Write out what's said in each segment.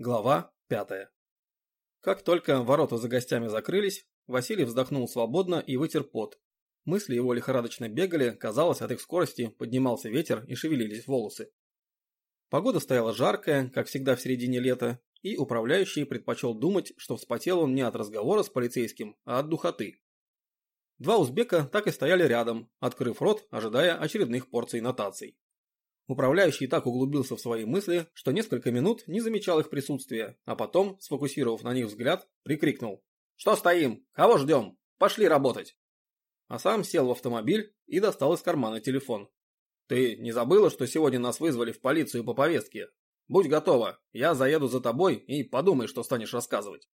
Глава пятая. Как только ворота за гостями закрылись, Василий вздохнул свободно и вытер пот. Мысли его лихорадочно бегали, казалось, от их скорости поднимался ветер и шевелились волосы. Погода стояла жаркая, как всегда в середине лета, и управляющий предпочел думать, что вспотел он не от разговора с полицейским, а от духоты. Два узбека так и стояли рядом, открыв рот, ожидая очередных порций нотаций. Управляющий так углубился в свои мысли, что несколько минут не замечал их присутствия, а потом, сфокусировав на них взгляд, прикрикнул. «Что стоим? Кого ждем? Пошли работать!» А сам сел в автомобиль и достал из кармана телефон. «Ты не забыла, что сегодня нас вызвали в полицию по повестке? Будь готова, я заеду за тобой и подумай, что станешь рассказывать».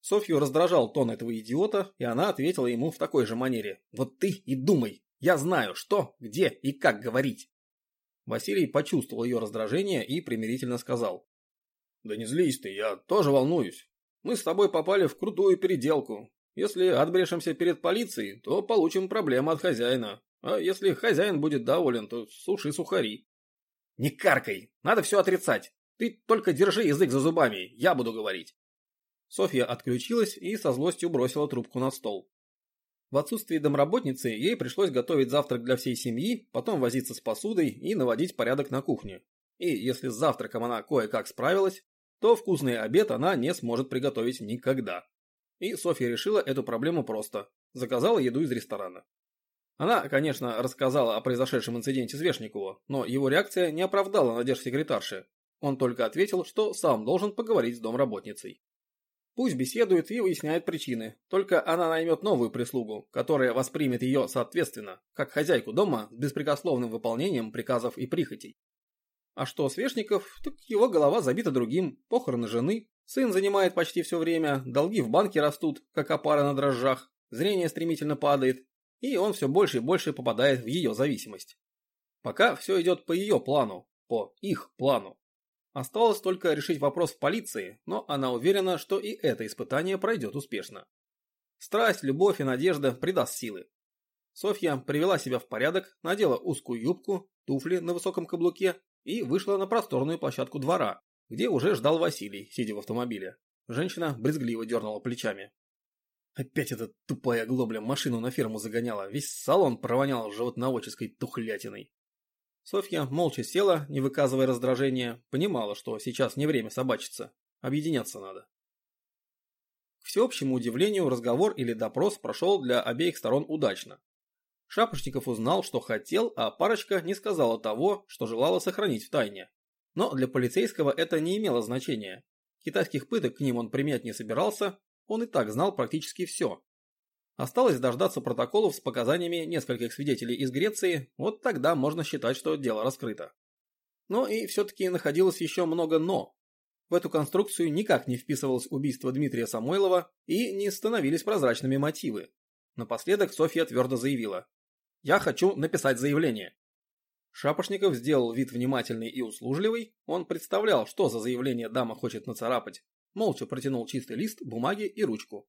Софью раздражал тон этого идиота, и она ответила ему в такой же манере. «Вот ты и думай, я знаю, что, где и как говорить». Василий почувствовал ее раздражение и примирительно сказал. «Да не злись ты, я тоже волнуюсь. Мы с тобой попали в крутую переделку. Если отбрешемся перед полицией, то получим проблемы от хозяина. А если хозяин будет доволен, то суши сухари». «Не каркай, надо все отрицать. Ты только держи язык за зубами, я буду говорить». Софья отключилась и со злостью бросила трубку на стол. В отсутствие домработницы ей пришлось готовить завтрак для всей семьи, потом возиться с посудой и наводить порядок на кухне. И если с завтраком она кое-как справилась, то вкусный обед она не сможет приготовить никогда. И Софья решила эту проблему просто. Заказала еду из ресторана. Она, конечно, рассказала о произошедшем инциденте Свешникову, но его реакция не оправдала надежд секретарши. Он только ответил, что сам должен поговорить с домработницей. Пусть беседует и выясняет причины, только она наймет новую прислугу, которая воспримет ее соответственно, как хозяйку дома с беспрекословным выполнением приказов и прихотей. А что Свешников, так его голова забита другим, похороны жены, сын занимает почти все время, долги в банке растут, как опара на дрожжах, зрение стремительно падает, и он все больше и больше попадает в ее зависимость. Пока все идет по ее плану, по их плану. Осталось только решить вопрос в полиции, но она уверена, что и это испытание пройдет успешно. Страсть, любовь и надежда придаст силы. Софья привела себя в порядок, надела узкую юбку, туфли на высоком каблуке и вышла на просторную площадку двора, где уже ждал Василий, сидя в автомобиле. Женщина брезгливо дернула плечами. Опять эта тупая глобля машину на ферму загоняла, весь салон провонял животноводческой тухлятиной. Софья молча села, не выказывая раздражения, понимала, что сейчас не время собачиться, объединяться надо. К всеобщему удивлению, разговор или допрос прошел для обеих сторон удачно. Шапошников узнал, что хотел, а парочка не сказала того, что желала сохранить в тайне. Но для полицейского это не имело значения. Китайских пыток к ним он применять не собирался, он и так знал практически все. Осталось дождаться протоколов с показаниями нескольких свидетелей из Греции, вот тогда можно считать, что дело раскрыто. Но и все-таки находилось еще много «но». В эту конструкцию никак не вписывалось убийство Дмитрия Самойлова и не становились прозрачными мотивы. Напоследок Софья твердо заявила. «Я хочу написать заявление». Шапошников сделал вид внимательный и услужливый, он представлял, что за заявление дама хочет нацарапать, молча протянул чистый лист, бумаги и ручку.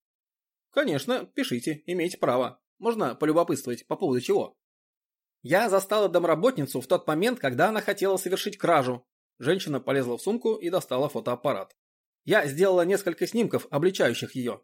Конечно, пишите, имеете право. Можно полюбопытствовать по поводу чего. Я застала домработницу в тот момент, когда она хотела совершить кражу. Женщина полезла в сумку и достала фотоаппарат. Я сделала несколько снимков, обличающих ее.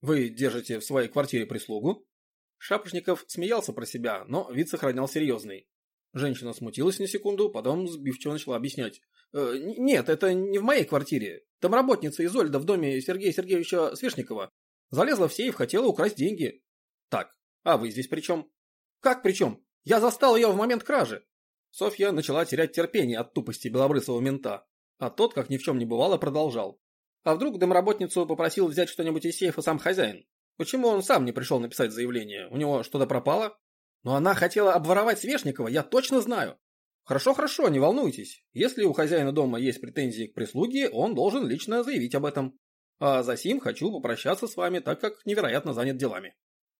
Вы держите в своей квартире прислугу? Шапошников смеялся про себя, но вид сохранял серьезный. Женщина смутилась на секунду, потом сбивчиво начала объяснять. «Э, «Нет, это не в моей квартире. Домработница Изольда в доме Сергея Сергеевича Свешникова. Залезла в сейф, хотела украсть деньги. Так, а вы здесь при чем? Как при чем? Я застал ее в момент кражи. Софья начала терять терпение от тупости белобрысого мента, а тот, как ни в чем не бывало, продолжал. А вдруг домработницу попросил взять что-нибудь из сейфа сам хозяин? Почему он сам не пришел написать заявление? У него что-то пропало? Но она хотела обворовать Свешникова, я точно знаю. Хорошо, хорошо, не волнуйтесь. Если у хозяина дома есть претензии к прислуге, он должен лично заявить об этом. А за сим хочу попрощаться с вами, так как невероятно занят делами.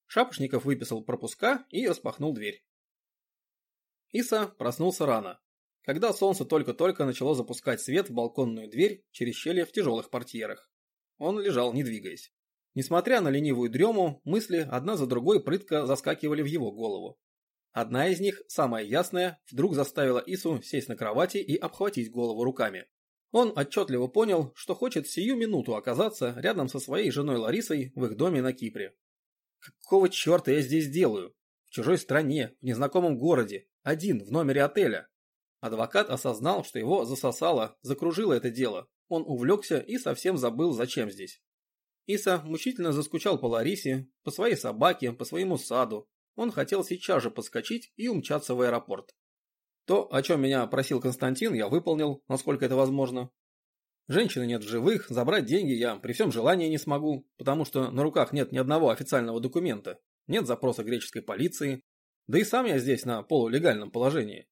Шапошников выписал пропуска и распахнул дверь. Иса проснулся рано. Когда солнце только-только начало запускать свет в балконную дверь через щели в тяжелых портьерах. Он лежал, не двигаясь. Несмотря на ленивую дрему, мысли одна за другой прытко заскакивали в его голову. Одна из них, самая ясная, вдруг заставила Ису сесть на кровати и обхватить голову руками. Он отчетливо понял, что хочет сию минуту оказаться рядом со своей женой Ларисой в их доме на Кипре. Какого черта я здесь делаю? В чужой стране, в незнакомом городе, один, в номере отеля. Адвокат осознал, что его засосало, закружило это дело. Он увлекся и совсем забыл, зачем здесь. Иса мучительно заскучал по Ларисе, по своей собаке, по своему саду. Он хотел сейчас же подскочить и умчаться в аэропорт. То, о чем меня просил Константин, я выполнил, насколько это возможно. Женщины нет в живых, забрать деньги я при всем желании не смогу, потому что на руках нет ни одного официального документа, нет запроса греческой полиции, да и сам я здесь на полулегальном положении.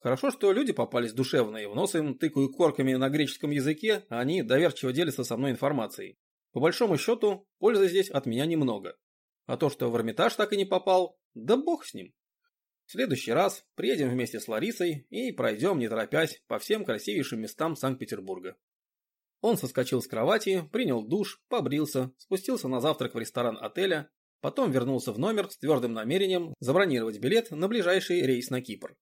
Хорошо, что люди попались душевные, в нос им тыкаю корками на греческом языке, а они доверчиво делятся со мной информацией. По большому счету, пользы здесь от меня немного. А то, что в Эрмитаж так и не попал, да бог с ним. В следующий раз приедем вместе с Ларисой и пройдем, не торопясь, по всем красивейшим местам Санкт-Петербурга. Он соскочил с кровати, принял душ, побрился, спустился на завтрак в ресторан отеля, потом вернулся в номер с твердым намерением забронировать билет на ближайший рейс на Кипр.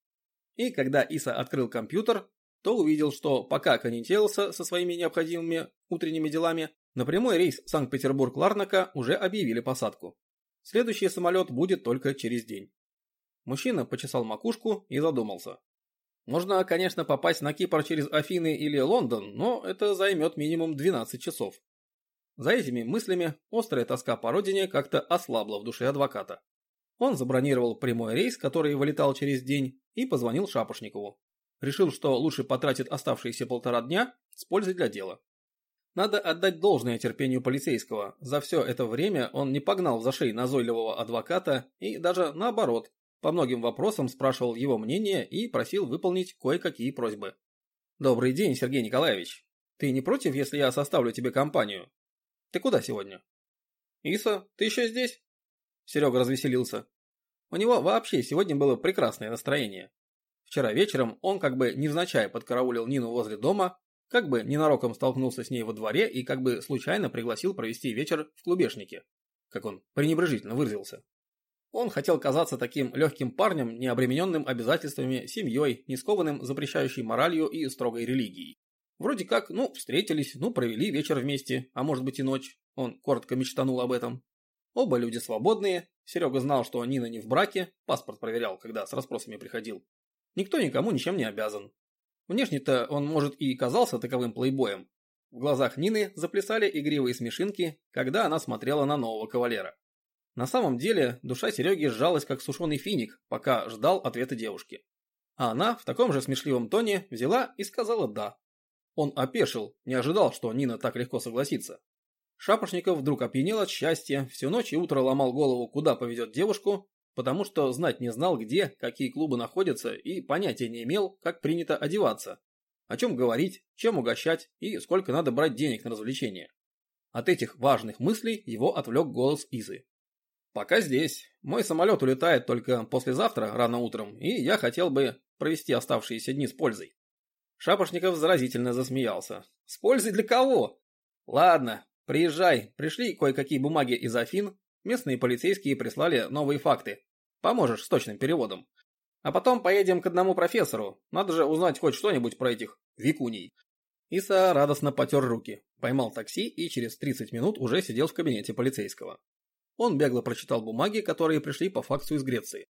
И когда Иса открыл компьютер, то увидел, что пока конетелся со своими необходимыми утренними делами, на прямой рейс Санкт-Петербург-Ларнака уже объявили посадку. Следующий самолет будет только через день. Мужчина почесал макушку и задумался. Можно, конечно, попасть на Кипр через Афины или Лондон, но это займет минимум 12 часов. За этими мыслями острая тоска по родине как-то ослабла в душе адвоката. Он забронировал прямой рейс, который вылетал через день, и позвонил Шапошникову. Решил, что лучше потратит оставшиеся полтора дня с пользой для дела. Надо отдать должное терпению полицейского. За все это время он не погнал за шеи назойливого адвоката и даже наоборот по многим вопросам спрашивал его мнение и просил выполнить кое-какие просьбы. «Добрый день, Сергей Николаевич. Ты не против, если я составлю тебе компанию? Ты куда сегодня?» «Иса, ты еще здесь?» Серега развеселился. У него вообще сегодня было прекрасное настроение. Вчера вечером он как бы невзначай подкараулил Нину возле дома, как бы ненароком столкнулся с ней во дворе и как бы случайно пригласил провести вечер в клубешнике, как он пренебрежительно выразился. Он хотел казаться таким легким парнем, не обремененным обязательствами, семьей, не скованным запрещающей моралью и строгой религией. Вроде как, ну, встретились, ну, провели вечер вместе, а может быть и ночь. Он коротко мечтанул об этом. Оба люди свободные. Серега знал, что Нина не в браке, паспорт проверял, когда с расспросами приходил. Никто никому ничем не обязан. Внешне-то он, может, и казался таковым плейбоем. В глазах Нины заплясали игривые смешинки, когда она смотрела на нового кавалера. На самом деле, душа Сереги сжалась как сушеный финик, пока ждал ответа девушки. А она в таком же смешливом тоне взяла и сказала «да». Он опешил, не ожидал, что Нина так легко согласится. Шапошников вдруг опьянел от счастья, всю ночь и утро ломал голову, куда повезет девушку, потому что знать не знал, где, какие клубы находятся, и понятия не имел, как принято одеваться, о чем говорить, чем угощать и сколько надо брать денег на развлечения. От этих важных мыслей его отвлек голос Изы. Пока здесь. Мой самолет улетает только послезавтра, рано утром, и я хотел бы провести оставшиеся дни с пользой. Шапошников заразительно засмеялся. С пользой для кого? Ладно, приезжай, пришли кое-какие бумаги из Афин, местные полицейские прислали новые факты. Поможешь с точным переводом. А потом поедем к одному профессору, надо же узнать хоть что-нибудь про этих викуней. Иса радостно потер руки, поймал такси и через 30 минут уже сидел в кабинете полицейского. Он бегло прочитал бумаги, которые пришли по факсу из Греции.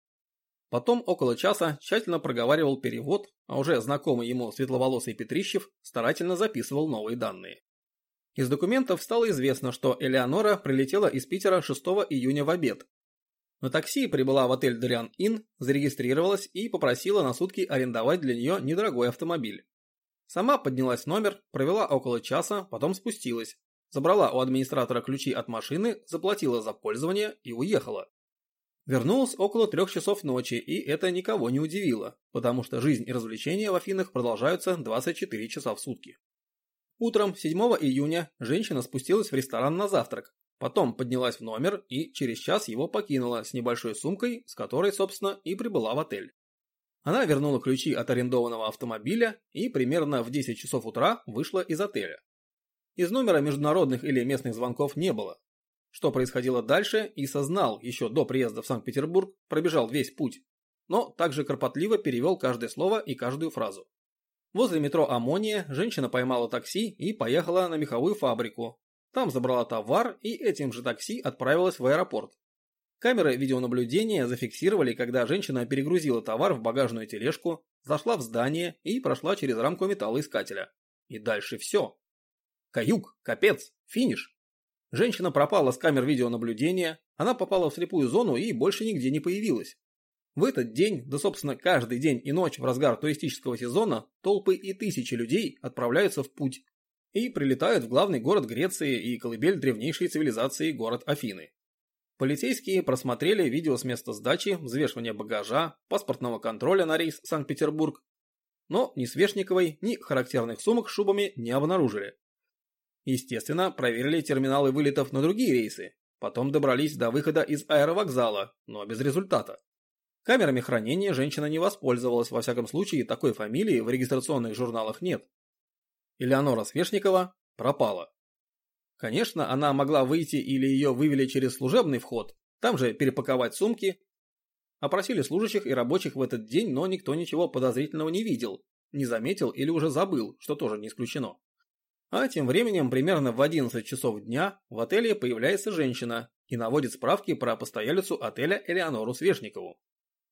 Потом около часа тщательно проговаривал перевод, а уже знакомый ему светловолосый Петрищев старательно записывал новые данные. Из документов стало известно, что Элеонора прилетела из Питера 6 июня в обед. На такси прибыла в отель Дориан Inn, зарегистрировалась и попросила на сутки арендовать для нее недорогой автомобиль. Сама поднялась в номер, провела около часа, потом спустилась, забрала у администратора ключи от машины, заплатила за пользование и уехала. Вернулась около трех часов ночи, и это никого не удивило, потому что жизнь и развлечения в Афинах продолжаются 24 часа в сутки. Утром 7 июня женщина спустилась в ресторан на завтрак, потом поднялась в номер и через час его покинула с небольшой сумкой, с которой, собственно, и прибыла в отель. Она вернула ключи от арендованного автомобиля и примерно в 10 часов утра вышла из отеля. Из номера международных или местных звонков не было. Что происходило дальше, Иса знал еще до приезда в Санкт-Петербург, пробежал весь путь, но также кропотливо перевел каждое слово и каждую фразу. Возле метро Амония женщина поймала такси и поехала на меховую фабрику. Там забрала товар и этим же такси отправилась в аэропорт. Камеры видеонаблюдения зафиксировали, когда женщина перегрузила товар в багажную тележку, зашла в здание и прошла через рамку металлоискателя. И дальше все. Каюк, капец, финиш. Женщина пропала с камер видеонаблюдения, она попала в слепую зону и больше нигде не появилась. В этот день, да собственно каждый день и ночь в разгар туристического сезона, толпы и тысячи людей отправляются в путь и прилетают в главный город Греции и колыбель древнейшей цивилизации город Афины. Полицейские просмотрели видео с места сдачи, взвешивания багажа, паспортного контроля на рейс Санкт-Петербург, но ни Свешниковой, ни характерных сумок с шубами не обнаружили. Естественно, проверили терминалы вылетов на другие рейсы, потом добрались до выхода из аэровокзала, но без результата. Камерами хранения женщина не воспользовалась, во всяком случае такой фамилии в регистрационных журналах нет. Элеонора Свешникова пропала. Конечно, она могла выйти или ее вывели через служебный вход, там же перепаковать сумки. Опросили служащих и рабочих в этот день, но никто ничего подозрительного не видел, не заметил или уже забыл, что тоже не исключено. А тем временем, примерно в 11 часов дня, в отеле появляется женщина и наводит справки про постоялицу отеля Элеонору Свешникову.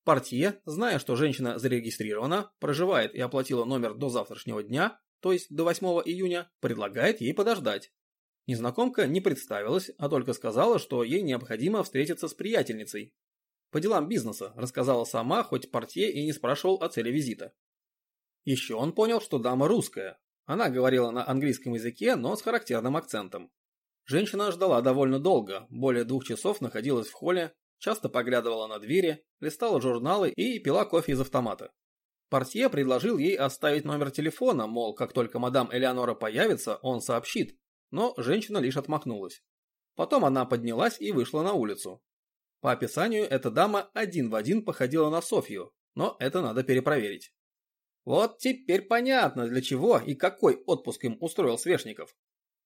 Портье, зная, что женщина зарегистрирована, проживает и оплатила номер до завтрашнего дня, то есть до 8 июня, предлагает ей подождать. Незнакомка не представилась, а только сказала, что ей необходимо встретиться с приятельницей. По делам бизнеса, рассказала сама, хоть портье и не спрашивал о цели визита. Еще он понял, что дама русская, она говорила на английском языке, но с характерным акцентом. Женщина ждала довольно долго, более двух часов находилась в холле, часто поглядывала на двери, листала журналы и пила кофе из автомата. Портье предложил ей оставить номер телефона, мол, как только мадам Элеонора появится, он сообщит, но женщина лишь отмахнулась. Потом она поднялась и вышла на улицу. По описанию эта дама один в один походила на Софью, но это надо перепроверить. Вот теперь понятно, для чего и какой отпуск им устроил Свешников.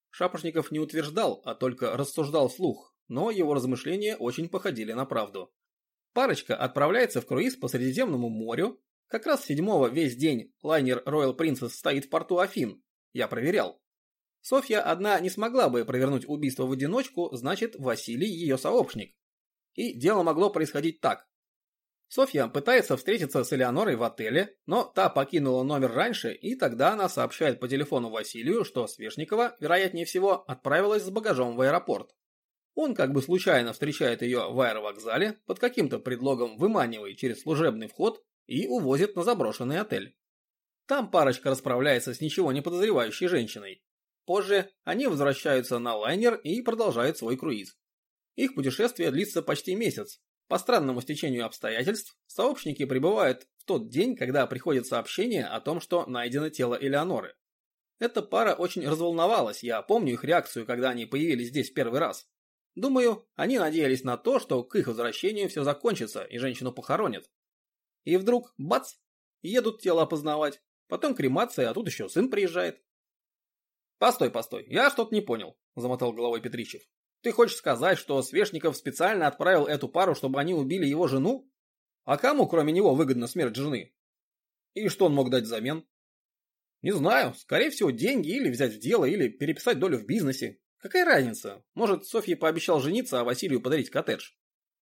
Шапошников не утверждал, а только рассуждал вслух, но его размышления очень походили на правду. Парочка отправляется в круиз по Средиземному морю. Как раз седьмого весь день лайнер Royal Princess стоит в порту Афин. Я проверял. Софья одна не смогла бы провернуть убийство в одиночку, значит Василий ее сообщник. И дело могло происходить так. Софья пытается встретиться с Элеонорой в отеле, но та покинула номер раньше, и тогда она сообщает по телефону Василию, что Свешникова, вероятнее всего, отправилась с багажом в аэропорт. Он как бы случайно встречает ее в аэровокзале, под каким-то предлогом выманивая через служебный вход и увозит на заброшенный отель. Там парочка расправляется с ничего не подозревающей женщиной. Позже они возвращаются на лайнер и продолжают свой круиз. Их путешествие длится почти месяц, по странному стечению обстоятельств, сообщники прибывают в тот день, когда приходит сообщение о том, что найдено тело Элеоноры. Эта пара очень разволновалась, я помню их реакцию, когда они появились здесь первый раз. Думаю, они надеялись на то, что к их возвращению все закончится и женщину похоронят. И вдруг, бац, едут тело опознавать, потом кремация, а тут еще сын приезжает. «Постой, постой, я что-то не понял», – замотал головой Петричев. Ты хочешь сказать, что Свешников специально отправил эту пару, чтобы они убили его жену? А кому, кроме него, выгодна смерть жены? И что он мог дать взамен? Не знаю, скорее всего, деньги или взять в дело, или переписать долю в бизнесе. Какая разница? Может, Софье пообещал жениться, а Василию подарить коттедж.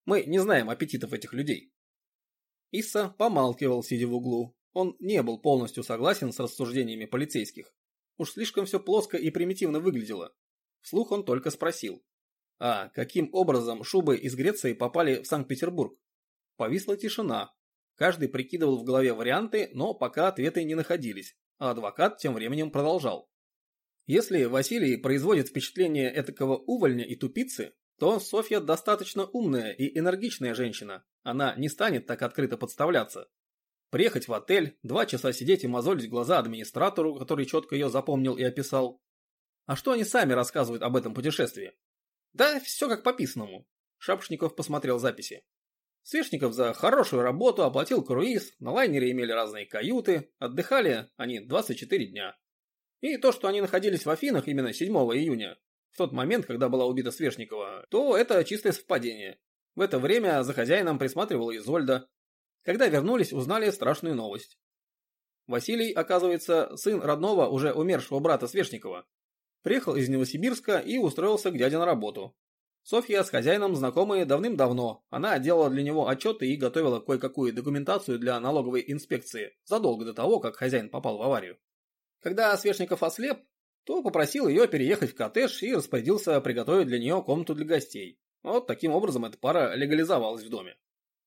Мы не знаем аппетитов этих людей. Исса помалкивал, сидя в углу. Он не был полностью согласен с рассуждениями полицейских. Уж слишком все плоско и примитивно выглядело. Вслух он только спросил. А каким образом шубы из Греции попали в Санкт-Петербург? Повисла тишина. Каждый прикидывал в голове варианты, но пока ответы не находились, а адвокат тем временем продолжал. Если Василий производит впечатление этакого увольня и тупицы, то Софья достаточно умная и энергичная женщина. Она не станет так открыто подставляться. Приехать в отель, два часа сидеть и мозолить глаза администратору, который четко ее запомнил и описал. А что они сами рассказывают об этом путешествии? Да, все как по писанному. Шапошников посмотрел записи. Свешников за хорошую работу оплатил круиз, на лайнере имели разные каюты, отдыхали они 24 дня. И то, что они находились в Афинах именно 7 июня, в тот момент, когда была убита Свешникова, то это чистое совпадение. В это время за хозяином присматривала Изольда. Когда вернулись, узнали страшную новость. Василий, оказывается, сын родного, уже умершего брата Свешникова. Приехал из Новосибирска и устроился к дяде на работу. Софья с хозяином знакомые давным-давно. Она делала для него отчеты и готовила кое-какую документацию для налоговой инспекции задолго до того, как хозяин попал в аварию. Когда Свешников ослеп, то попросил ее переехать в коттедж и распорядился приготовить для нее комнату для гостей. Вот таким образом эта пара легализовалась в доме.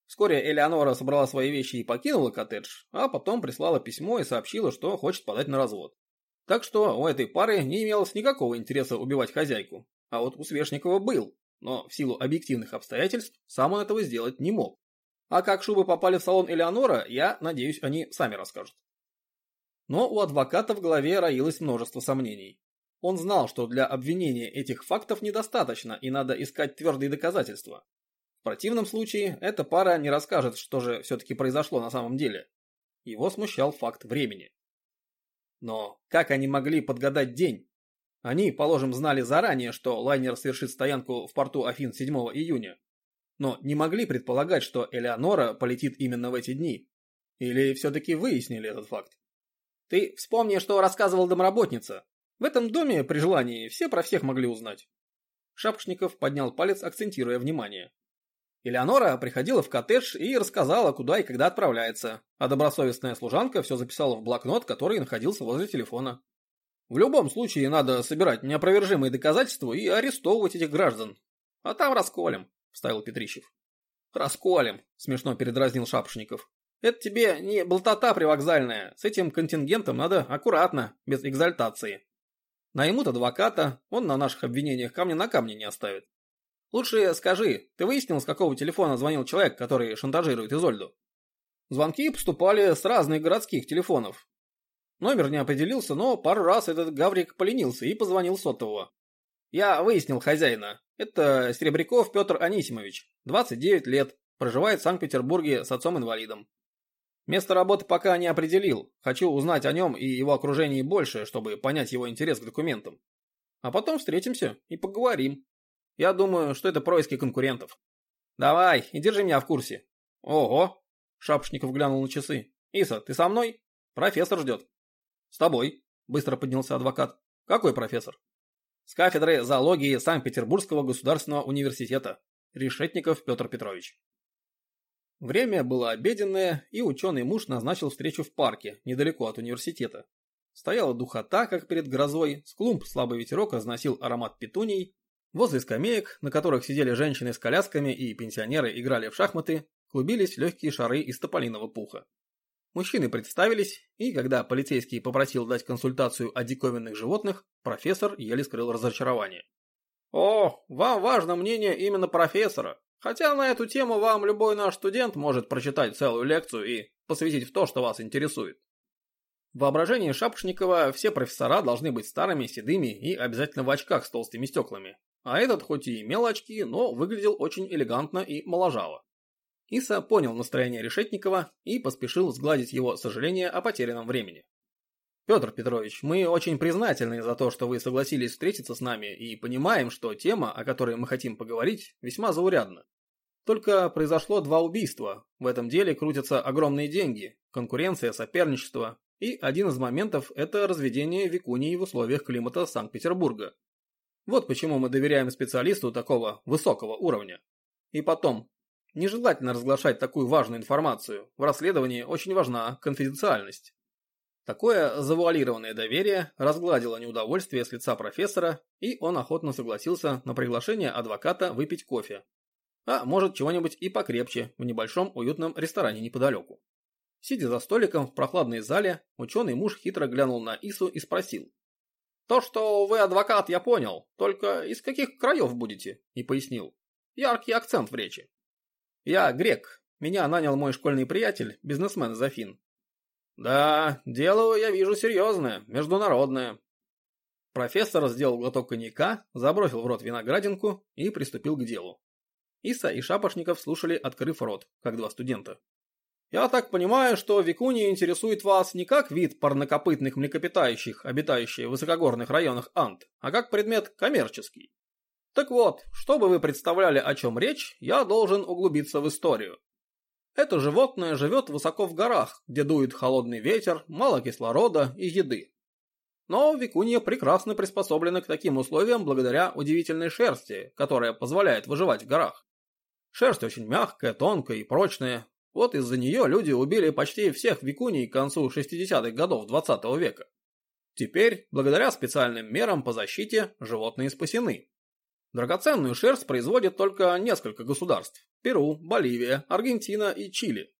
Вскоре Элеонора собрала свои вещи и покинула коттедж, а потом прислала письмо и сообщила, что хочет подать на развод. Так что у этой пары не имелось никакого интереса убивать хозяйку, а вот у Свешникова был но в силу объективных обстоятельств сам он этого сделать не мог. А как шубы попали в салон Элеонора, я надеюсь, они сами расскажут. Но у адвоката в голове роилось множество сомнений. Он знал, что для обвинения этих фактов недостаточно и надо искать твердые доказательства. В противном случае эта пара не расскажет, что же все-таки произошло на самом деле. Его смущал факт времени. Но как они могли подгадать день, они, положим, знали заранее, что лайнер совершит стоянку в порту Афин 7 июня. Но не могли предполагать, что Элеонора полетит именно в эти дни. Или все-таки выяснили этот факт? Ты вспомни, что рассказывал домработница. В этом доме, при желании, все про всех могли узнать. Шапошников поднял палец, акцентируя внимание. Элеонора приходила в коттедж и рассказала, куда и когда отправляется, а добросовестная служанка все записала в блокнот, который находился возле телефона. В любом случае надо собирать неопровержимые доказательства и арестовывать этих граждан. А там расколем, вставил Петрищев. Расколем, смешно передразнил Шапошников. Это тебе не болтота привокзальная. С этим контингентом надо аккуратно, без экзальтации. Наймут адвоката, он на наших обвинениях камня на камне не оставит. Лучше скажи, ты выяснил, с какого телефона звонил человек, который шантажирует Изольду? Звонки поступали с разных городских телефонов. Номер не определился, но пару раз этот Гаврик поленился и позвонил сотового. Я выяснил хозяина. Это Серебряков Петр Анисимович, 29 лет, проживает в Санкт-Петербурге с отцом-инвалидом. Место работы пока не определил. Хочу узнать о нем и его окружении больше, чтобы понять его интерес к документам. А потом встретимся и поговорим. Я думаю, что это происки конкурентов. Давай, и держи меня в курсе. Ого! Шапошников глянул на часы. Иса, ты со мной? Профессор ждет. «С тобой», – быстро поднялся адвокат. «Какой профессор?» «С кафедры зоологии Санкт-Петербургского государственного университета. Решетников Петр Петрович». Время было обеденное, и ученый муж назначил встречу в парке, недалеко от университета. Стояла духота, как перед грозой, с клумб слабый ветерок разносил аромат петуний. Возле скамеек, на которых сидели женщины с колясками и пенсионеры играли в шахматы, клубились легкие шары из тополиного пуха. Мужчины представились, и когда полицейский попросил дать консультацию о диковинных животных, профессор еле скрыл разочарование. «О, вам важно мнение именно профессора, хотя на эту тему вам любой наш студент может прочитать целую лекцию и посвятить в то, что вас интересует». В воображении Шапошникова все профессора должны быть старыми, седыми и обязательно в очках с толстыми стеклами. А этот хоть и имел очки, но выглядел очень элегантно и моложаво. Иса понял настроение Решетникова и поспешил сгладить его сожаление о потерянном времени. Петр Петрович, мы очень признательны за то, что вы согласились встретиться с нами и понимаем, что тема, о которой мы хотим поговорить, весьма заурядна. Только произошло два убийства, в этом деле крутятся огромные деньги, конкуренция, соперничество, и один из моментов – это разведение викунии в условиях климата Санкт-Петербурга. Вот почему мы доверяем специалисту такого высокого уровня. И потом, Нежелательно разглашать такую важную информацию. В расследовании очень важна конфиденциальность. Такое завуалированное доверие разгладило неудовольствие с лица профессора, и он охотно согласился на приглашение адвоката выпить кофе. А может чего-нибудь и покрепче в небольшом уютном ресторане неподалеку. Сидя за столиком в прохладной зале, ученый муж хитро глянул на Ису и спросил. «То, что вы адвокат, я понял, только из каких краев будете?» И пояснил. Яркий акцент в речи. Я грек. Меня нанял мой школьный приятель, бизнесмен из. Да, дело, я вижу, серьезное, международное. Профессор сделал глоток коньяка, забросил в рот виноградинку и приступил к делу. Иса и Шапошников слушали, открыв рот, как два студента. «Я так понимаю, что викуния интересует вас не как вид парнокопытных млекопитающих, обитающих в высокогорных районах Анд, а как предмет коммерческий. Так вот, чтобы вы представляли, о чем речь, я должен углубиться в историю. Это животное живет высоко в горах, где дует холодный ветер, мало кислорода и еды. Но викунья прекрасно приспособлена к таким условиям благодаря удивительной шерсти, которая позволяет выживать в горах. Шерсть очень мягкая, тонкая и прочная. Вот из-за нее люди убили почти всех викуней к концу 60-х годов 20 -го века. Теперь, благодаря специальным мерам по защите, животные спасены. Драгоценную шерсть производят только несколько государств – Перу, Боливия, Аргентина и Чили.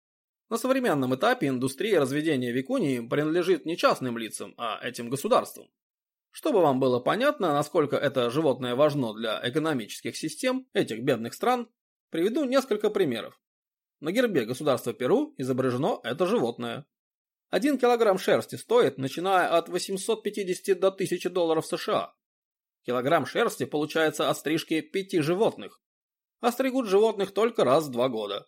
На современном этапе индустрия разведения викунии принадлежит не частным лицам, а этим государствам. Чтобы вам было понятно, насколько это животное важно для экономических систем этих бедных стран, приведу несколько примеров. На гербе государства Перу изображено это животное. Один килограмм шерсти стоит, начиная от 850 до 1000 долларов США. Килограмм шерсти получается от стрижки пяти животных. Остригут животных только раз в два года.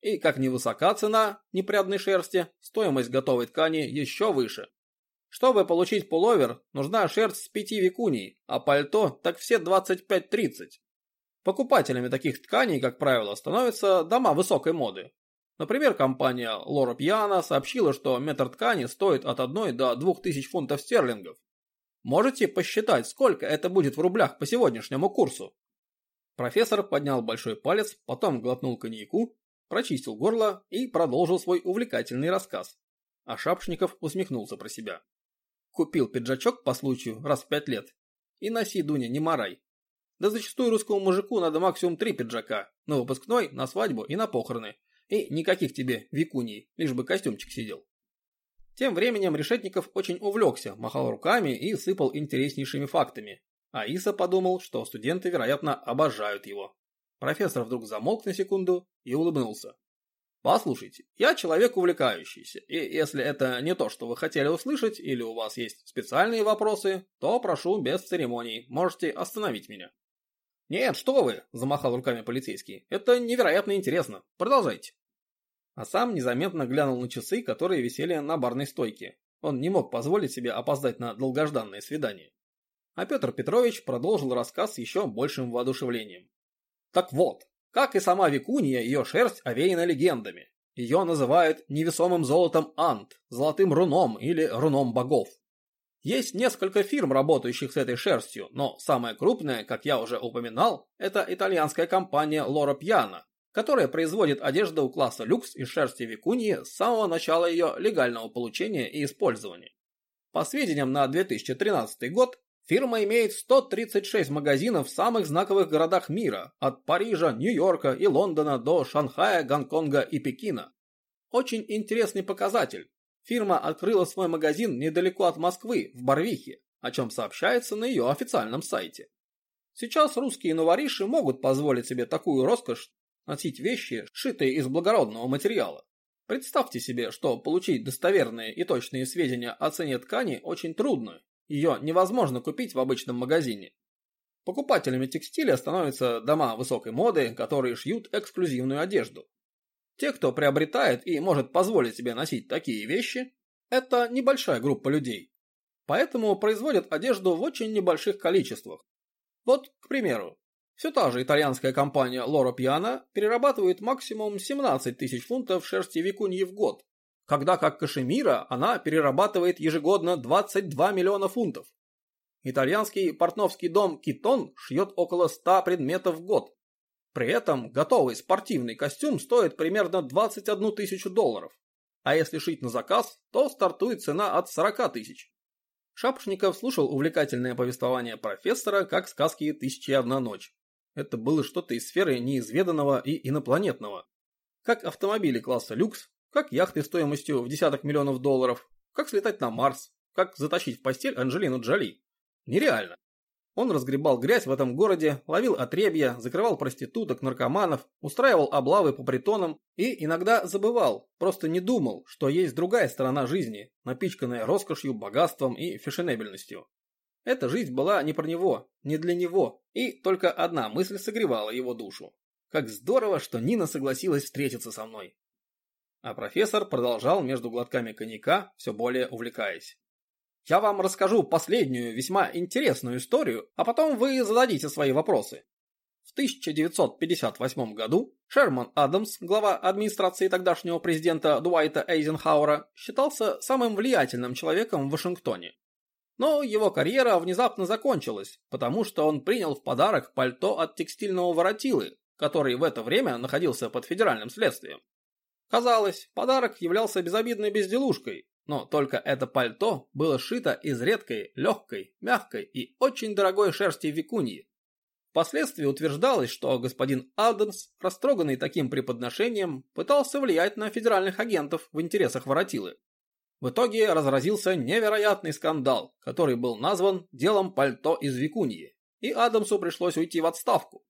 И как невысока цена непрядной шерсти, стоимость готовой ткани еще выше. Чтобы получить пуловер, нужна шерсть с пяти викуний, а пальто так все 25-30. Покупателями таких тканей, как правило, становятся дома высокой моды. Например, компания Лора Пьяна сообщила, что метр ткани стоит от 1 до 2000 фунтов стерлингов. Можете посчитать, сколько это будет в рублях по сегодняшнему курсу? Профессор поднял большой палец, потом глотнул коньяку прочистил горло и продолжил свой увлекательный рассказ. А Шапшников усмехнулся про себя. Купил пиджачок по случаю раз в пять лет. И носи, Дуня, не марай. Да зачастую русскому мужику надо максимум три пиджака. На выпускной, на свадьбу и на похороны. И никаких тебе викуний, лишь бы костюмчик сидел. Тем временем Решетников очень увлекся, махал руками и сыпал интереснейшими фактами. А Иса подумал, что студенты, вероятно, обожают его. Профессор вдруг замолк на секунду и улыбнулся. Послушайте, я человек увлекающийся, и если это не то, что вы хотели услышать, или у вас есть специальные вопросы, то прошу без церемоний, можете остановить меня. Нет, что вы, замахал руками полицейский, это невероятно интересно, продолжайте. А сам незаметно глянул на часы, которые висели на барной стойке. Он не мог позволить себе опоздать на долгожданное свидание. А Петр Петрович продолжил рассказ с еще большим воодушевлением. Так вот, как и сама Викунья, ее шерсть овеяна легендами. Ее называют невесомым золотом Ант, золотым руном или руном богов. Есть несколько фирм, работающих с этой шерстью, но самая крупная, как я уже упоминал, это итальянская компания Loro Piana, которая производит одежду класса люкс из шерсти викуньи с самого начала ее легального получения и использования. По сведениям на 2013 год, Фирма имеет 136 магазинов в самых знаковых городах мира, от Парижа, Нью-Йорка и Лондона до Шанхая, Гонконга и Пекина. Очень интересный показатель. Фирма открыла свой магазин недалеко от Москвы, в Барвихе, о чем сообщается на ее официальном сайте. Сейчас русские новориши могут позволить себе такую роскошь носить вещи, сшитые из благородного материала. Представьте себе, что получить достоверные и точные сведения о цене ткани очень трудно ее невозможно купить в обычном магазине. Покупателями текстиля становятся дома высокой моды, которые шьют эксклюзивную одежду. Те, кто приобретает и может позволить себе носить такие вещи, это небольшая группа людей. Поэтому производят одежду в очень небольших количествах. Вот, к примеру, все та же итальянская компания Loro Piana перерабатывает максимум 17 тысяч фунтов шерсти викуньи в год, когда как кашемира она перерабатывает ежегодно 22 миллиона фунтов. Итальянский портновский дом Китон шьет около 100 предметов в год. При этом готовый спортивный костюм стоит примерно 21 тысячу долларов. А если шить на заказ, то стартует цена от 40 тысяч. Шапошников слушал увлекательное повествование профессора, как сказки «Тысячи и одна ночь». Это было что-то из сферы неизведанного и инопланетного. Как автомобили класса люкс, как яхты стоимостью в десяток миллионов долларов, как слетать на Марс, как затащить в постель Анджелину Джоли. Нереально. Он разгребал грязь в этом городе, ловил отребья, закрывал проституток, наркоманов, устраивал облавы по притонам и иногда забывал, просто не думал, что есть другая сторона жизни, напичканная роскошью, богатством и фешенебельностью. Эта жизнь была не про него, не для него, и только одна мысль согревала его душу. Как здорово, что Нина согласилась встретиться со мной. А профессор продолжал между глотками коньяка, все более увлекаясь. Я вам расскажу последнюю, весьма интересную историю, а потом вы зададите свои вопросы. В 1958 году Шерман Адамс, глава администрации тогдашнего президента Дуайта Эйзенхауэра, считался самым влиятельным человеком в Вашингтоне. Но его карьера внезапно закончилась, потому что он принял в подарок пальто от текстильного воротилы, который в это время находился под федеральным следствием. Казалось, подарок являлся безобидной безделушкой, но только это пальто было шито из редкой, легкой, мягкой и очень дорогой шерсти викуньи. Впоследствии утверждалось, что господин Адамс, растроганный таким преподношением, пытался влиять на федеральных агентов в интересах воротилы. В итоге разразился невероятный скандал, который был назван «делом пальто из Викуньи», и Адамсу пришлось уйти в отставку.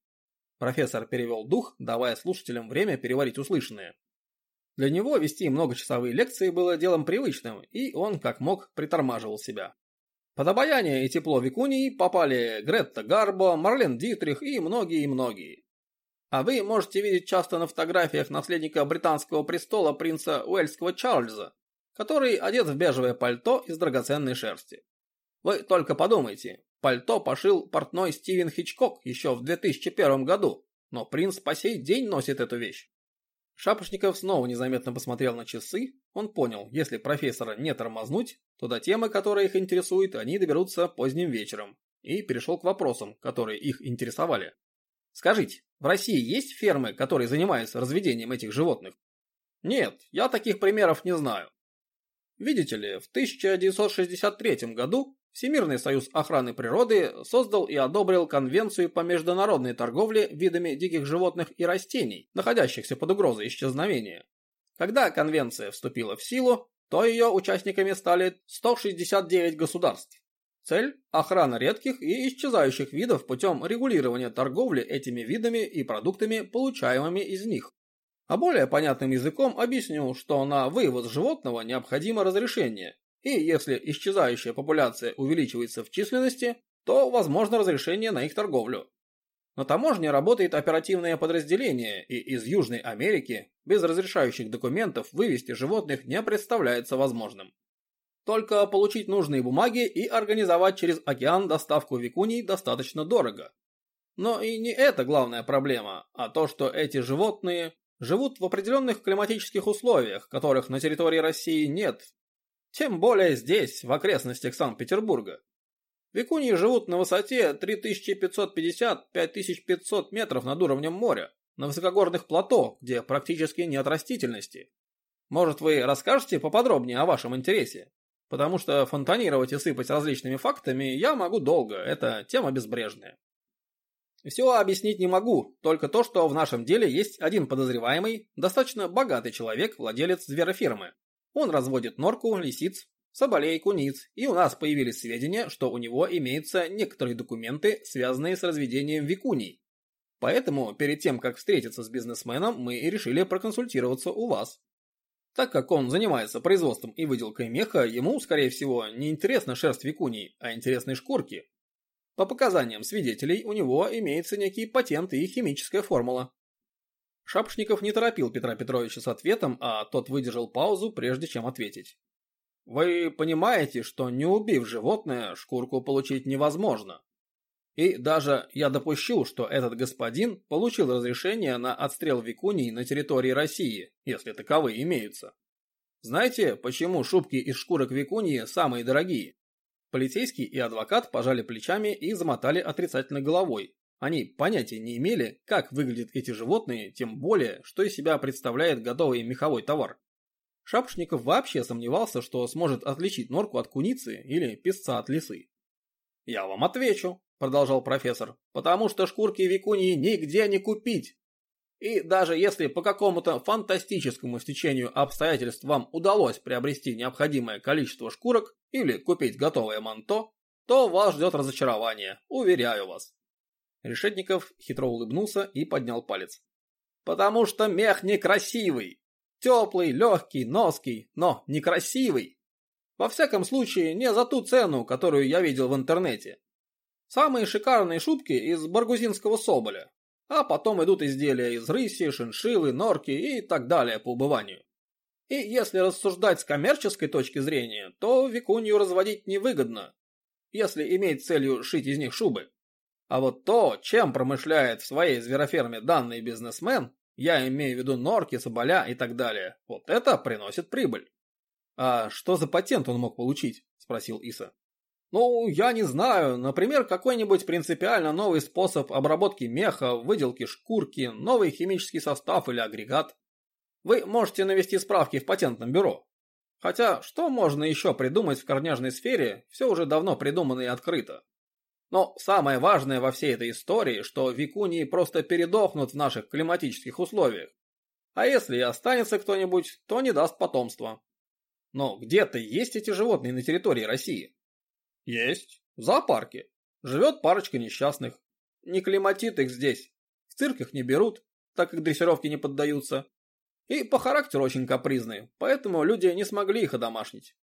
Профессор перевел дух, давая слушателям время переварить услышанное. Для него вести многочасовые лекции было делом привычным, и он, как мог, притормаживал себя. Под обаяние и тепло Викунии попали Гретта Гарбо, Марлен Дитрих и многие-многие. А вы можете видеть часто на фотографиях наследника британского престола принца Уэльского Чарльза, который одет в бежевое пальто из драгоценной шерсти. Вы только подумайте, пальто пошил портной Стивен Хичкок еще в 2001 году, но принц по сей день носит эту вещь. Шапошников снова незаметно посмотрел на часы. Он понял, если профессора не тормознуть, то до темы, которая их интересует, они доберутся поздним вечером. И перешел к вопросам, которые их интересовали. Скажите, в России есть фермы, которые занимаются разведением этих животных? Нет, я таких примеров не знаю. Видите ли, в 1963 году Всемирный союз охраны природы создал и одобрил Конвенцию по международной торговле видами диких животных и растений, находящихся под угрозой исчезновения. Когда конвенция вступила в силу, то ее участниками стали 169 государств. Цель – охрана редких и исчезающих видов путем регулирования торговли этими видами и продуктами, получаемыми из них. А более понятным языком объясню, что на вывоз животного необходимо разрешение, и если исчезающая популяция увеличивается в численности, то возможно разрешение на их торговлю. На таможне работает оперативное подразделение, и из Южной Америки без разрешающих документов вывести животных не представляется возможным. Только получить нужные бумаги и организовать через океан доставку викуний достаточно дорого. Но и не это главная проблема, а то, что эти животные живут в определенных климатических условиях, которых на территории России нет, тем более здесь, в окрестностях Санкт-Петербурга. Викуньи живут на высоте 3550-5500 метров над уровнем моря, на высокогорных плато, где практически нет растительности. Может, вы расскажете поподробнее о вашем интересе? Потому что фонтанировать и сыпать различными фактами я могу долго, это тема безбрежная. Все объяснить не могу, только то, что в нашем деле есть один подозреваемый, достаточно богатый человек, владелец зверофирмы. Он разводит норку, лисиц, соболей, куниц, и у нас появились сведения, что у него имеются некоторые документы, связанные с разведением викуний. Поэтому перед тем, как встретиться с бизнесменом, мы и решили проконсультироваться у вас. Так как он занимается производством и выделкой меха, ему, скорее всего, не интересна шерсть викуний, а интересны шкурки, по показаниям свидетелей, у него имеется некий патент и химическая формула. Шапшников не торопил Петра Петровича с ответом, а тот выдержал паузу, прежде чем ответить. Вы понимаете, что не убив животное, шкурку получить невозможно. И даже я допущу, что этот господин получил разрешение на отстрел викуний на территории России, если таковые имеются. Знаете, почему шубки из шкурок викуньи самые дорогие? Полицейский и адвокат пожали плечами и замотали отрицательно головой. Они понятия не имели, как выглядят эти животные, тем более, что из себя представляет готовый меховой товар. Шапошников вообще сомневался, что сможет отличить норку от куницы или песца от лисы. «Я вам отвечу», – продолжал профессор, – «потому что шкурки викуньи нигде не купить. И даже если по какому-то фантастическому стечению обстоятельств вам удалось приобрести необходимое количество шкурок или купить готовое манто, то вас ждет разочарование, уверяю вас. Решетников хитро улыбнулся и поднял палец. Потому что мех некрасивый. Теплый, легкий, ноский, но некрасивый. Во всяком случае, не за ту цену, которую я видел в интернете. Самые шикарные шубки из баргузинского соболя, а потом идут изделия из рыси, шиншиллы, норки и так далее по убыванию. И если рассуждать с коммерческой точки зрения, то викунью разводить невыгодно, если иметь целью шить из них шубы. А вот то, чем промышляет в своей звероферме данный бизнесмен, я имею в виду норки, соболя и так далее, вот это приносит прибыль. А что за патент он мог получить? Спросил Иса. Ну, я не знаю, например, какой-нибудь принципиально новый способ обработки меха, выделки шкурки, новый химический состав или агрегат. Вы можете навести справки в патентном бюро. Хотя, что можно еще придумать в корняжной сфере, все уже давно придумано и открыто. Но самое важное во всей этой истории, что викунии просто передохнут в наших климатических условиях. А если и останется кто-нибудь, то не даст потомства. Но где-то есть эти животные на территории России? Есть. В зоопарке. Живет парочка несчастных. Не климатит их здесь. В цирках не берут, так как дрессировки не поддаются. И по характеру очень капризные, поэтому люди не смогли их одомашнить.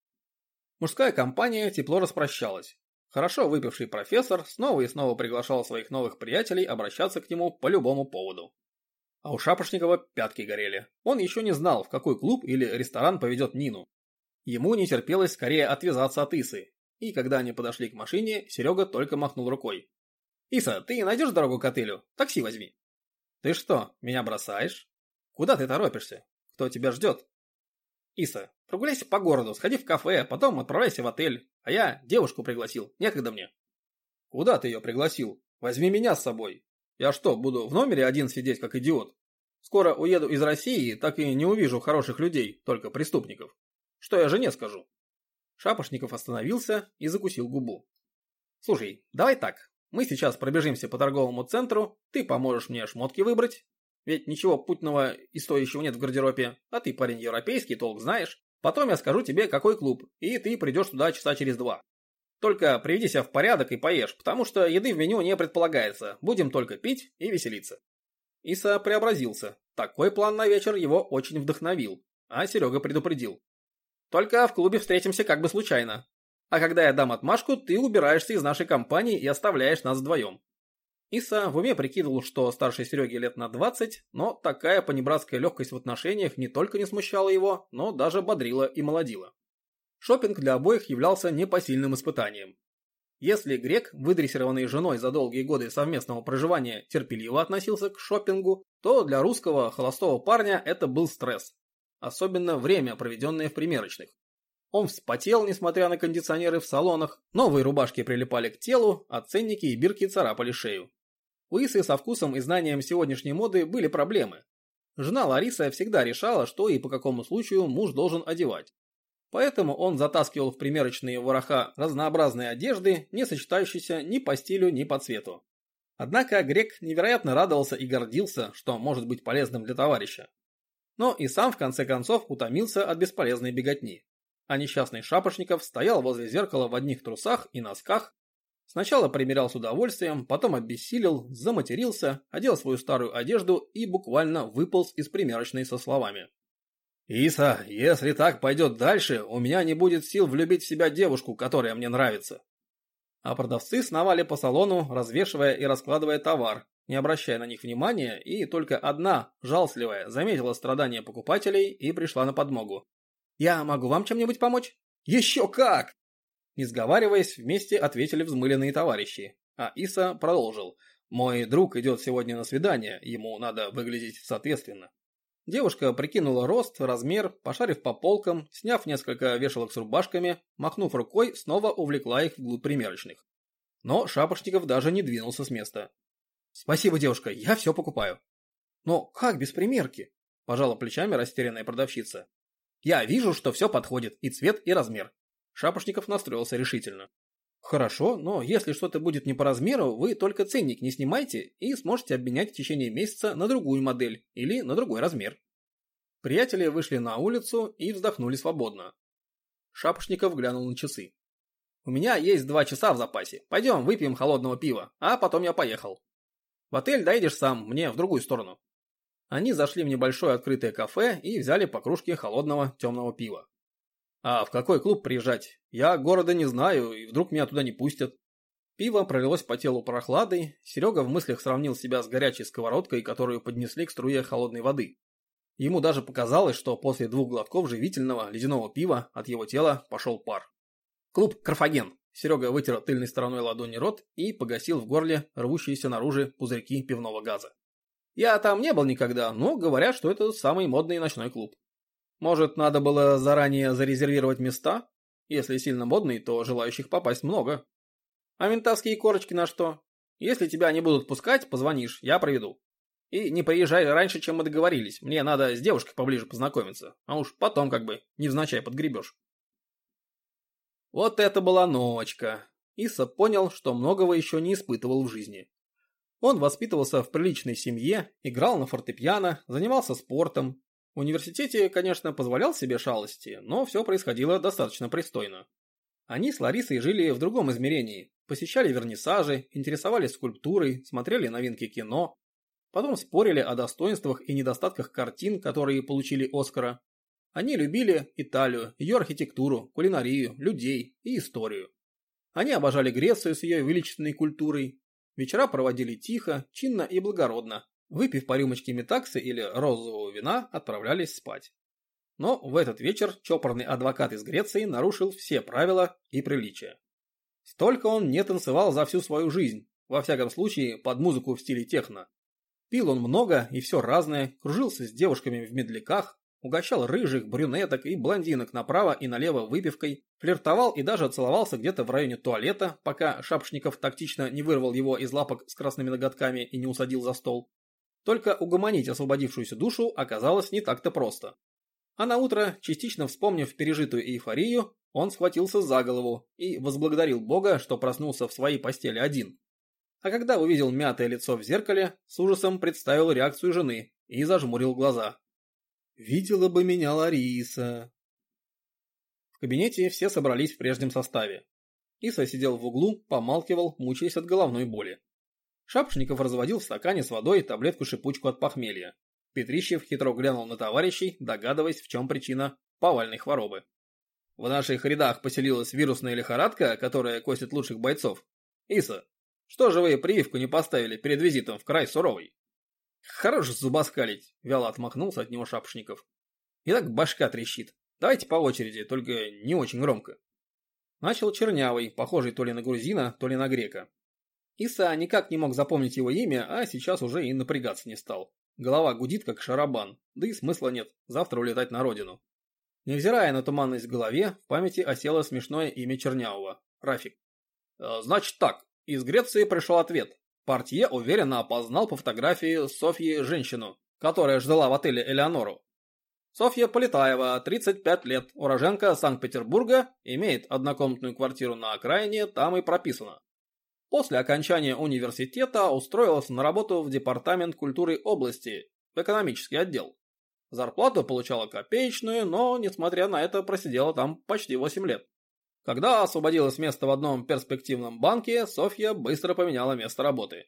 Мужская компания тепло распрощалась. Хорошо выпивший профессор снова и снова приглашал своих новых приятелей обращаться к нему по любому поводу. А у Шапошникова пятки горели. Он еще не знал, в какой клуб или ресторан поведет Нину. Ему не терпелось скорее отвязаться от Исы. И когда они подошли к машине, Серега только махнул рукой. «Иса, ты найдешь дорогу к отелю? Такси возьми». «Ты что, меня бросаешь?» Куда ты торопишься? Кто тебя ждет? Иса, прогуляйся по городу, сходи в кафе, потом отправляйся в отель. А я девушку пригласил, некогда мне. Куда ты ее пригласил? Возьми меня с собой. Я что, буду в номере один сидеть, как идиот? Скоро уеду из России, так и не увижу хороших людей, только преступников. Что я жене скажу? Шапошников остановился и закусил губу. Слушай, давай так. Мы сейчас пробежимся по торговому центру, ты поможешь мне шмотки выбрать, ведь ничего путного и стоящего нет в гардеробе, а ты парень европейский, толк знаешь. Потом я скажу тебе, какой клуб, и ты придешь туда часа через два. Только приведи себя в порядок и поешь, потому что еды в меню не предполагается, будем только пить и веселиться. Иса преобразился. Такой план на вечер его очень вдохновил, а Серега предупредил. Только в клубе встретимся как бы случайно. А когда я дам отмашку, ты убираешься из нашей компании и оставляешь нас вдвоем. Иса в уме прикидывал, что старше Сереги лет на 20, но такая понебратская легкость в отношениях не только не смущала его, но даже бодрила и молодила. Шопинг для обоих являлся непосильным испытанием. Если грек, выдрессированный женой за долгие годы совместного проживания, терпеливо относился к шопингу, то для русского холостого парня это был стресс. Особенно время, проведенное в примерочных. Он вспотел, несмотря на кондиционеры в салонах, новые рубашки прилипали к телу, а ценники и бирки царапали шею. У Исы со вкусом и знанием сегодняшней моды были проблемы. Жена Лариса всегда решала, что и по какому случаю муж должен одевать. Поэтому он затаскивал в примерочные вороха разнообразные одежды, не сочетающиеся ни по стилю, ни по цвету. Однако Грек невероятно радовался и гордился, что может быть полезным для товарища. Но и сам в конце концов утомился от бесполезной беготни. А несчастный Шапошников стоял возле зеркала в одних трусах и носках, Сначала примерял с удовольствием, потом обессилел, заматерился, одел свою старую одежду и буквально выполз из примерочной со словами. «Иса, если так пойдет дальше, у меня не будет сил влюбить в себя девушку, которая мне нравится». А продавцы сновали по салону, развешивая и раскладывая товар, не обращая на них внимания, и только одна, жалостливая, заметила страдания покупателей и пришла на подмогу. «Я могу вам чем-нибудь помочь?» «Еще как!» Не сговариваясь, вместе ответили взмыленные товарищи. А Иса продолжил. «Мой друг идет сегодня на свидание, ему надо выглядеть соответственно». Девушка прикинула рост, размер, пошарив по полкам, сняв несколько вешалок с рубашками, махнув рукой, снова увлекла их вглубь примерочных. Но Шапошников даже не двинулся с места. «Спасибо, девушка, я все покупаю». «Но как без примерки?» – пожала плечами растерянная продавщица. «Я вижу, что все подходит, и цвет, и размер. Шапошников настроился решительно. Хорошо, но если что-то будет не по размеру, вы только ценник не снимайте и сможете обменять в течение месяца на другую модель или на другой размер. Приятели вышли на улицу и вздохнули свободно. Шапошников глянул на часы. «У меня есть два часа в запасе. Пойдем выпьем холодного пива, а потом я поехал. В отель доедешь сам, мне в другую сторону». Они зашли в небольшое открытое кафе и взяли по кружке холодного темного пива. А в какой клуб приезжать? Я города не знаю, и вдруг меня туда не пустят. Пиво пролилось по телу прохладой, Серега в мыслях сравнил себя с горячей сковородкой, которую поднесли к струе холодной воды. Ему даже показалось, что после двух глотков живительного ледяного пива от его тела пошел пар. «Клуб Карфаген», Серега вытер тыльной стороной ладони рот и погасил в горле рвущиеся наружу пузырьки пивного газа. Я там не был никогда, но говорят, что это самый модный ночной клуб. Может, надо было заранее зарезервировать места? Если сильно модный, то желающих попасть много. А ментовские корочки на что? Если тебя не будут пускать, позвонишь, я проведу. И не приезжай раньше, чем мы договорились. Мне надо с девушкой поближе познакомиться. А уж потом как бы невзначай подгребешь. Вот это была ночка. Иса понял, что многого еще не испытывал в жизни. Он воспитывался в приличной семье, играл на фортепиано, занимался спортом. Университете, конечно, позволял себе шалости, но все происходило достаточно пристойно. Они с Ларисой жили в другом измерении, посещали вернисажи, интересовались скульптурой, смотрели новинки кино, потом спорили о достоинствах и недостатках картин, которые получили Оскара, они любили Италию, ее архитектуру, кулинарию, людей и историю. Они обожали Грецию с ее величественной культурой. Вечера проводили тихо, чинно и благородно. Выпив по рюмочке метаксы или розового вина, отправлялись спать. Но в этот вечер чопорный адвокат из Греции нарушил все правила и приличия. Столько он не танцевал за всю свою жизнь, во всяком случае под музыку в стиле техно. Пил он много и все разное, кружился с девушками в медляках, Угощал рыжих, брюнеток и блондинок направо и налево выпивкой, флиртовал и даже целовался где-то в районе туалета, пока Шапшников тактично не вырвал его из лапок с красными ноготками и не усадил за стол. Только угомонить освободившуюся душу оказалось не так-то просто. А на утро, частично вспомнив пережитую эйфорию, он схватился за голову и возблагодарил Бога, что проснулся в своей постели один. А когда увидел мятое лицо в зеркале, с ужасом представил реакцию жены и зажмурил глаза. Видела бы меня Лариса. В кабинете все собрались в прежнем составе. Иса сидел в углу, помалкивал, мучаясь от головной боли. Шапшников разводил в стакане с водой таблетку-шипучку от похмелья. Петрищев хитро глянул на товарищей, догадываясь, в чем причина повальной хворобы. В наших рядах поселилась вирусная лихорадка, которая косит лучших бойцов. Иса, что же вы прививку не поставили перед визитом в край суровый? Хорош зубоскалить, вяло отмахнулся от него Шапшников. И так башка трещит. Давайте по очереди, только не очень громко. Начал Чернявый, похожий то ли на грузина, то ли на грека. Иса никак не мог запомнить его имя, а сейчас уже и напрягаться не стал. Голова гудит, как шарабан, да и смысла нет, завтра улетать на родину. Невзирая на туманность в голове, в памяти осело смешное имя Чернявого – Рафик. «Э, «Значит так, из Греции пришел ответ. Портье уверенно опознал по фотографии Софьи женщину, которая ждала в отеле Элеонору. Софья Полетаева, 35 лет, уроженка Санкт-Петербурга, имеет однокомнатную квартиру на окраине, там и прописана. После окончания университета устроилась на работу в Департамент культуры области, в экономический отдел. Зарплату получала копеечную, но, несмотря на это, просидела там почти 8 лет. Когда освободилось место в одном перспективном банке, Софья быстро поменяла место работы.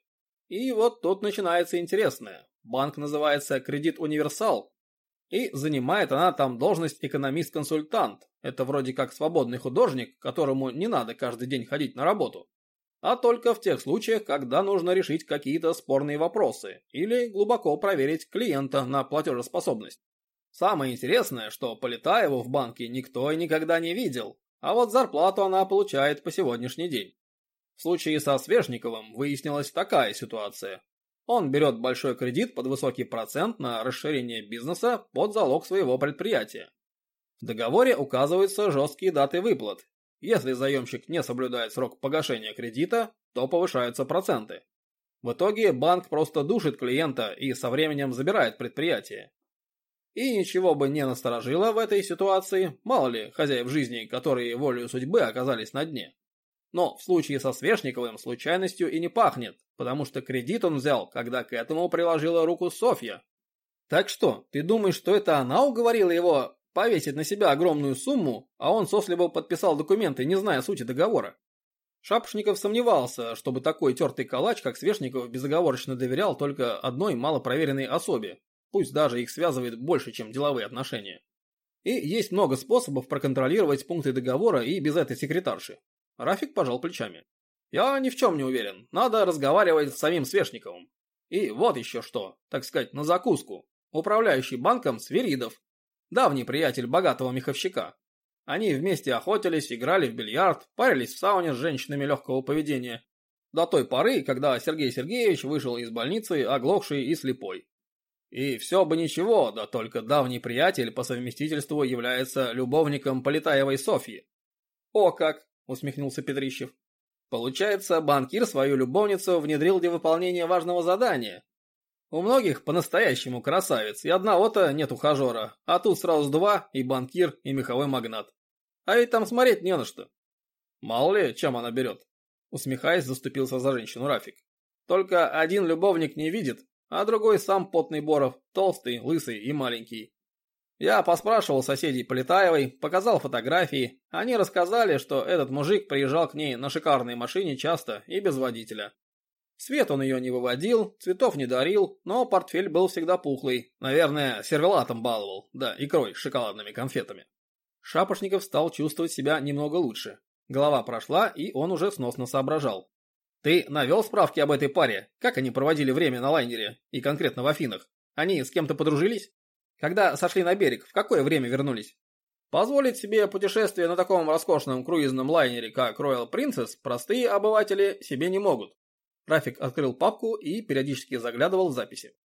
И вот тут начинается интересное. Банк называется «Кредит Универсал», и занимает она там должность экономист-консультант. Это вроде как свободный художник, которому не надо каждый день ходить на работу. А только в тех случаях, когда нужно решить какие-то спорные вопросы или глубоко проверить клиента на платежеспособность. Самое интересное, что Полетаеву в банке никто и никогда не видел, а вот зарплату она получает по сегодняшний день. В случае со Свежниковым выяснилась такая ситуация. Он берет большой кредит под высокий процент на расширение бизнеса под залог своего предприятия. В договоре указываются жесткие даты выплат. Если заемщик не соблюдает срок погашения кредита, то повышаются проценты. В итоге банк просто душит клиента и со временем забирает предприятие. И ничего бы не насторожило в этой ситуации, мало ли хозяев жизни, которые волею судьбы оказались на дне. Но в случае со Свешниковым случайностью и не пахнет, потому что кредит он взял, когда к этому приложила руку Софья. Так что, ты думаешь, что это она уговорила его повесить на себя огромную сумму, а он сослепо подписал документы, не зная сути договора? Шапошников сомневался, чтобы такой тертый калач, как Свешников, безоговорочно доверял только одной малопроверенной особе, пусть даже их связывает больше, чем деловые отношения. И есть много способов проконтролировать пункты договора и без этой секретарши. Рафик пожал плечами. Я ни в чем не уверен, надо разговаривать с самим Свешниковым. И вот еще что, так сказать, на закуску. Управляющий банком Сверидов, давний приятель богатого меховщика. Они вместе охотились, играли в бильярд, парились в сауне с женщинами легкого поведения. До той поры, когда Сергей Сергеевич вышел из больницы оглохший и слепой. И все бы ничего, да только давний приятель по совместительству является любовником Полетаевой Софьи. «О как!» – усмехнулся Петрищев. «Получается, банкир свою любовницу внедрил для выполнения важного задания. У многих по-настоящему красавец, и одного-то нет ухажера, а тут сразу два, и банкир, и меховой магнат. А ведь там смотреть не на что. Мало ли, чем она берет?» Усмехаясь, заступился за женщину Рафик. «Только один любовник не видит, а другой сам потный Боров, толстый, лысый и маленький. Я поспрашивал соседей Полетаевой, показал фотографии. Они рассказали, что этот мужик приезжал к ней на шикарной машине часто и без водителя. Свет он ее не выводил, цветов не дарил, но портфель был всегда пухлый. Наверное, сервелатом баловал, да, икрой с шоколадными конфетами. Шапошников стал чувствовать себя немного лучше. Голова прошла, и он уже сносно соображал. Ты навел справки об этой паре? Как они проводили время на лайнере? И конкретно в Афинах? Они с кем-то подружились? Когда сошли на берег, в какое время вернулись? Позволить себе путешествие на таком роскошном круизном лайнере, как Royal Princess, простые обыватели себе не могут. Рафик открыл папку и периодически заглядывал в записи.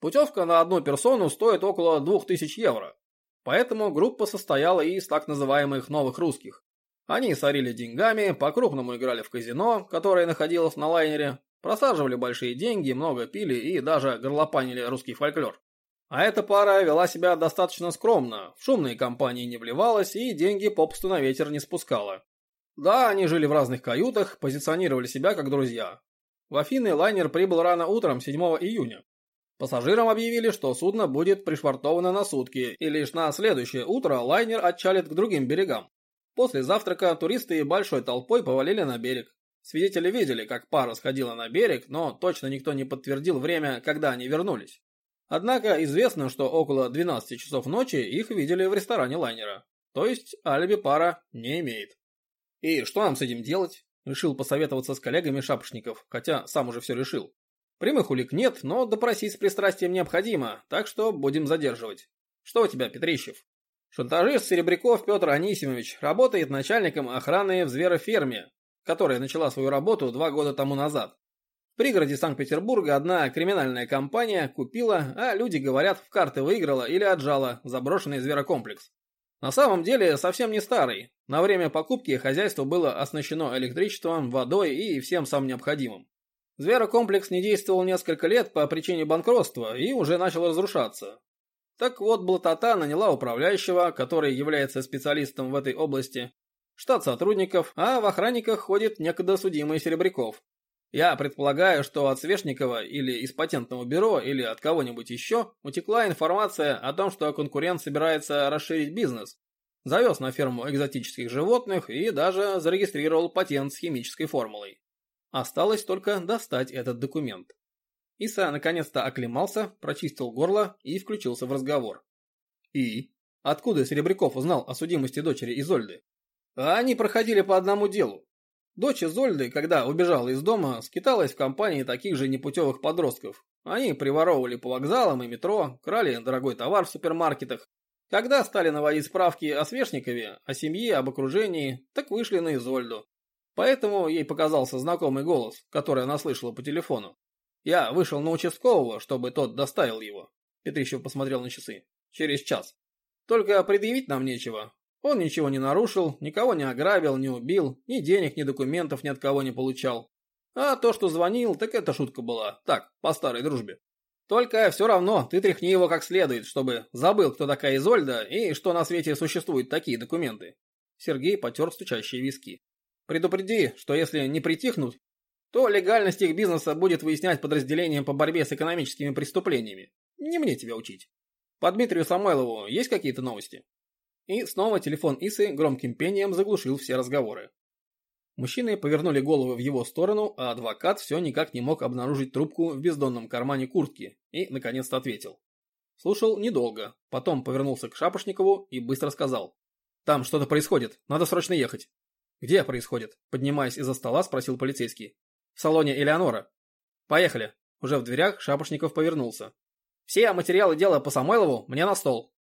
Путевка на одну персону стоит около 2000 евро. Поэтому группа состояла из так называемых новых русских. Они сорили деньгами, по-крупному играли в казино, которое находилось на лайнере, просаживали большие деньги, много пили и даже горлопанили русский фольклор. А эта пара вела себя достаточно скромно, в шумные компании не вливалась и деньги попусту на ветер не спускала. Да, они жили в разных каютах, позиционировали себя как друзья. В Афины лайнер прибыл рано утром 7 июня. Пассажирам объявили, что судно будет пришвартовано на сутки, и лишь на следующее утро лайнер отчалит к другим берегам. После завтрака туристы большой толпой повалили на берег. Свидетели видели, как пара сходила на берег, но точно никто не подтвердил время, когда они вернулись. Однако известно, что около 12 часов ночи их видели в ресторане лайнера. То есть алиби пара не имеет. И что нам с этим делать? Решил посоветоваться с коллегами шапошников, хотя сам уже все решил. Прямых улик нет, но допросить с пристрастием необходимо, так что будем задерживать. Что у тебя, Петрищев? Шантажист Серебряков Петр Анисимович работает начальником охраны в звероферме, которая начала свою работу два года тому назад. В пригороде Санкт-Петербурга одна криминальная компания купила, а люди говорят, в карты выиграла или отжала заброшенный зверокомплекс. На самом деле совсем не старый. На время покупки хозяйство было оснащено электричеством, водой и всем самым необходимым. Зверокомплекс не действовал несколько лет по причине банкротства и уже начал разрушаться. Так вот, Блатота наняла управляющего, который является специалистом в этой области, штат сотрудников, а в охранниках ходит некогда судимый Серебряков. Я предполагаю, что от Свешникова или из патентного бюро или от кого-нибудь еще утекла информация о том, что конкурент собирается расширить бизнес. Завез на ферму экзотических животных и даже зарегистрировал патент с химической формулой. Осталось только достать этот документ. Иса наконец-то оклемался, прочистил горло и включился в разговор. И? Откуда Серебряков узнал о судимости дочери Изольды? Они проходили по одному делу. Дочь Изольды, когда убежала из дома, скиталась в компании таких же непутевых подростков. Они приворовывали по вокзалам и метро, крали дорогой товар в супермаркетах. Когда стали наводить справки о Свешникове, о семье, об окружении, так вышли на Изольду. Поэтому ей показался знакомый голос, который она слышала по телефону. Я вышел на участкового, чтобы тот доставил его. Петрищев посмотрел на часы. Через час. Только предъявить нам нечего. Он ничего не нарушил, никого не ограбил, не убил, ни денег, ни документов ни от кого не получал. А то, что звонил, так это шутка была. Так, по старой дружбе. Только все равно ты тряхни его как следует, чтобы забыл, кто такая Изольда и что на свете существуют такие документы. Сергей потер стучащие виски. Предупреди, что если не притихнут, то легальность их бизнеса будет выяснять подразделением по борьбе с экономическими преступлениями. Не мне тебя учить. По Дмитрию Самойлову есть какие-то новости? И снова телефон Исы громким пением заглушил все разговоры. Мужчины повернули головы в его сторону, а адвокат все никак не мог обнаружить трубку в бездонном кармане куртки и, наконец-то, ответил. Слушал недолго, потом повернулся к Шапошникову и быстро сказал. «Там что-то происходит, надо срочно ехать». «Где происходит?» Поднимаясь из-за стола, спросил полицейский в салоне Элеонора. Поехали. Уже в дверях Шапошников повернулся. Все материалы дела по Самойлову мне на стол.